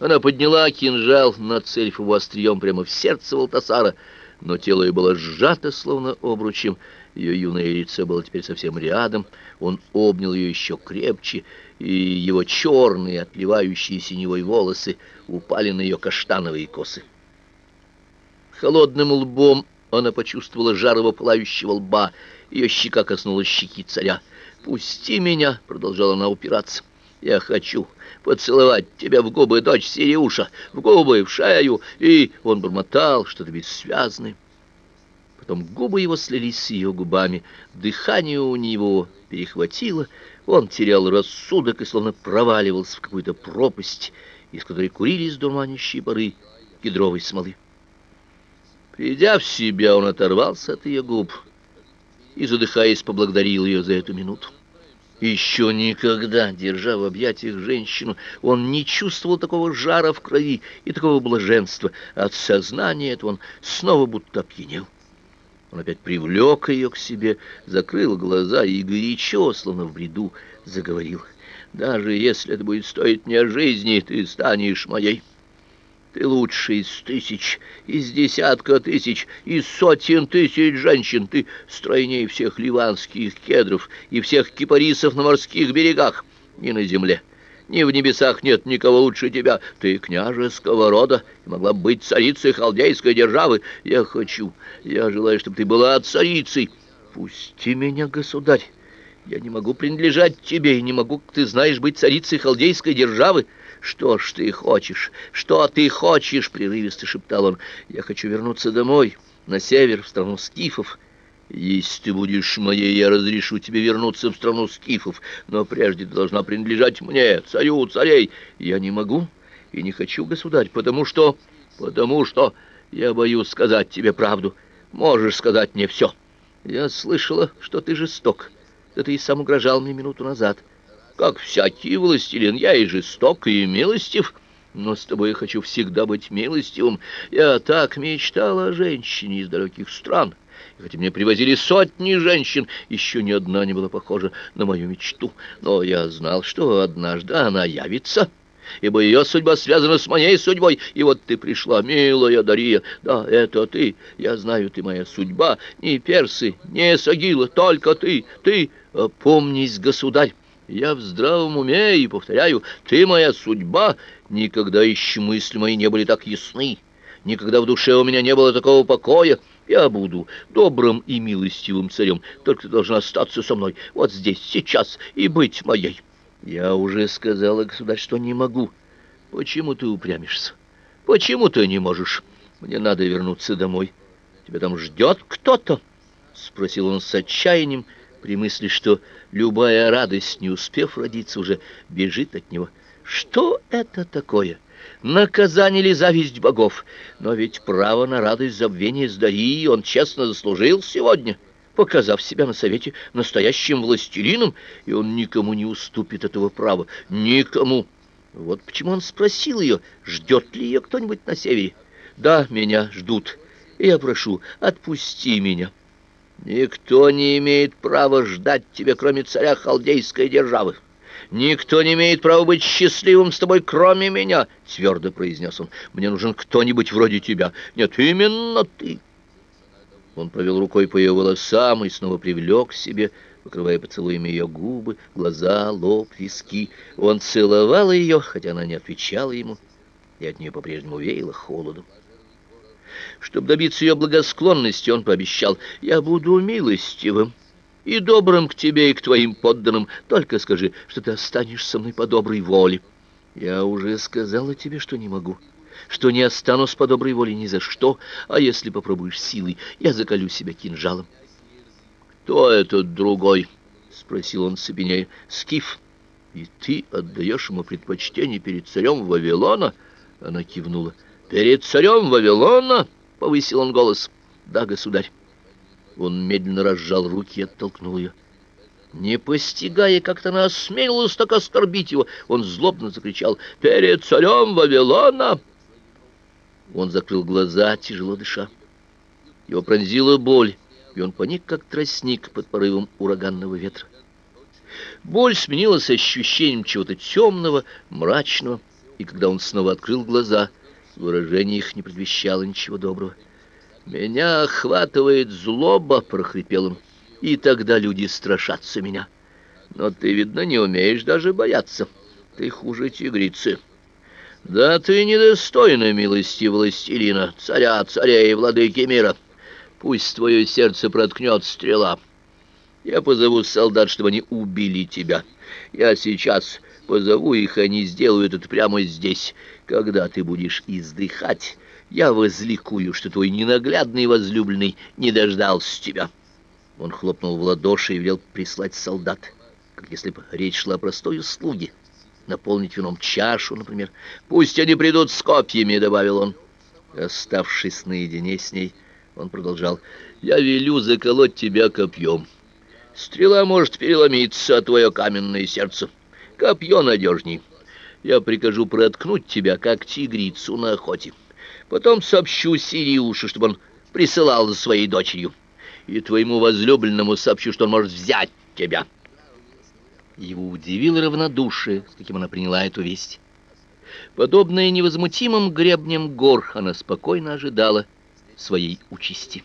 Она подняла кинжал, нацелив его острием прямо в сердце Валтасара, но тело ее было сжато, словно обручем. Ее юное лицо было теперь совсем рядом. Он обнял ее еще крепче, и его черные, отливающие синевой волосы упали на ее каштановые косы. Холодным лбом она почувствовала жар его пылающего лба. Ее щека коснулась щеки царя. «Пусти меня!» — продолжала она упираться. Я хочу поцеловать тебя в губы, дочь Сириуша, в губы, в шею, и он бормотал что-то бессвязное. Потом губы его слились с ее губами, дыхание у него перехватило, он терял рассудок и словно проваливался в какую-то пропасть, из которой курились дурманящие пары кедровой смолы. Придя в себя, он оторвался от ее губ и, задыхаясь, поблагодарил ее за эту минуту. Еще никогда, держа в объятиях женщину, он не чувствовал такого жара в крови и такого блаженства. От сознания этого он снова будто опьянел. Он опять привлек ее к себе, закрыл глаза и горячо, словно в бреду, заговорил. «Даже если это будет стоить мне жизни, ты станешь моей». Ты лучший из тысяч, из десятка тысяч, из сотен тысяч женщин. Ты стройнее всех ливанских кедров и всех кипарисов на морских берегах. Ни на земле, ни в небесах нет никого лучше тебя. Ты княжеского рода и могла быть царицей халдейской державы. Я хочу, я желаю, чтобы ты была царицей. Пусти меня, государь. Я не могу принадлежать тебе и не могу, ты знаешь, быть царицей халдейской державы. «Что ж ты хочешь? Что ты хочешь?» — прерывисто шептал он. «Я хочу вернуться домой, на север, в страну скифов». «Если ты будешь моей, я разрешу тебе вернуться в страну скифов, но прежде ты должна принадлежать мне, царю царей. Я не могу и не хочу, государь, потому что... потому что я боюсь сказать тебе правду. Можешь сказать мне все. Я слышала, что ты жесток. Да ты и сам угрожал мне минуту назад». Как всякий властелин, я и жесток, и милостив, но с тобой я хочу всегда быть милостивым. Я так мечтала о женщине из далеких стран, и хотя мне привозили сотни женщин, еще ни одна не была похожа на мою мечту. Но я знал, что однажды она явится» ибо ее судьба связана с моей судьбой. И вот ты пришла, милая Дария. Да, это ты. Я знаю, ты моя судьба. Не персы, не сагила, только ты. Ты, помнись, государь. Я в здравом уме и повторяю, ты моя судьба. Никогда еще мысли мои не были так ясны. Никогда в душе у меня не было такого покоя. Я буду добрым и милостивым царем, только ты должна остаться со мной вот здесь, сейчас, и быть моей. Я уже сказала, государь, что не могу. Почему ты упрямишься? Почему ты не можешь? Мне надо вернуться домой. Тебя там ждет кто-то? Спросил он с отчаянием, — при мысли, что любая радость, не успев родиться, уже бежит от него. Что это такое? Наказание ли зависть богов? Но ведь право на радость забвения с Дарьей он честно заслужил сегодня, показав себя на совете настоящим властелином, и он никому не уступит этого права. Никому. Вот почему он спросил ее, ждет ли ее кто-нибудь на севере. «Да, меня ждут. Я прошу, отпусти меня». Никто не имеет права ждать тебя, кроме царя халдейской державы. Никто не имеет права быть счастливым с тобой, кроме меня, твердо произнес он. Мне нужен кто-нибудь вроде тебя. Нет, именно ты. Он провел рукой по ее волосам и снова привлек к себе, покрывая поцелуями ее губы, глаза, лоб, виски. Он целовал ее, хотя она не отвечала ему, и от нее по-прежнему веяло холодом. Чтобы добиться ее благосклонности, он пообещал, «Я буду милостивым и добрым к тебе и к твоим подданным. Только скажи, что ты останешься со мной по доброй воле». «Я уже сказала тебе, что не могу» что не останусь по доброй воле ни за что, а если попробуешь силой, я заколю себя кинжалом. «Кто этот другой?» — спросил он цепенея. «Скиф, и ты отдаешь ему предпочтение перед царем Вавилона?» Она кивнула. «Перед царем Вавилона?» — повысил он голос. «Да, государь». Он медленно разжал руки и оттолкнул ее. Не постигая, как-то она осмелилась так оскорбить его, он злобно закричал «Перед царем Вавилона!» Он закрыл глаза, тяжело дыша. Его пронзила боль, и он поник, как тростник под порывом ураганного ветра. Боль сменилась ощущением чего-то темного, мрачного, и когда он снова открыл глаза, выражение их не предвещало ничего доброго. «Меня охватывает злоба», — прохрипел он, — «и тогда люди страшатся меня. Но ты, видно, не умеешь даже бояться. Ты хуже тигрицы». «Да ты недостойна милости властелина, царя, царя и владыки мира. Пусть твое сердце проткнет стрела. Я позову солдат, чтобы они убили тебя. Я сейчас позову их, они сделают это прямо здесь. Когда ты будешь издыхать, я возликую, что твой ненаглядный возлюбленный не дождался тебя». Он хлопнул в ладоши и велел прислать солдат, как если бы речь шла о простой услуге. Наполнить вином чашу, например. «Пусть они придут с копьями», — добавил он. Оставшись наедине с ней, он продолжал. «Я велю заколоть тебя копьем. Стрела может переломиться, а твое каменное сердце. Копье надежней. Я прикажу проткнуть тебя, как тигрицу на охоте». Потом сообщу Сириушу, чтобы он присылал за своей дочерью. И твоему возлюбленному сообщу, что он может взять тебя». Его удивило равнодушие, с каким она приняла эту весть. Подобная невозмутимым гребням гор, она спокойно ожидала своей участи.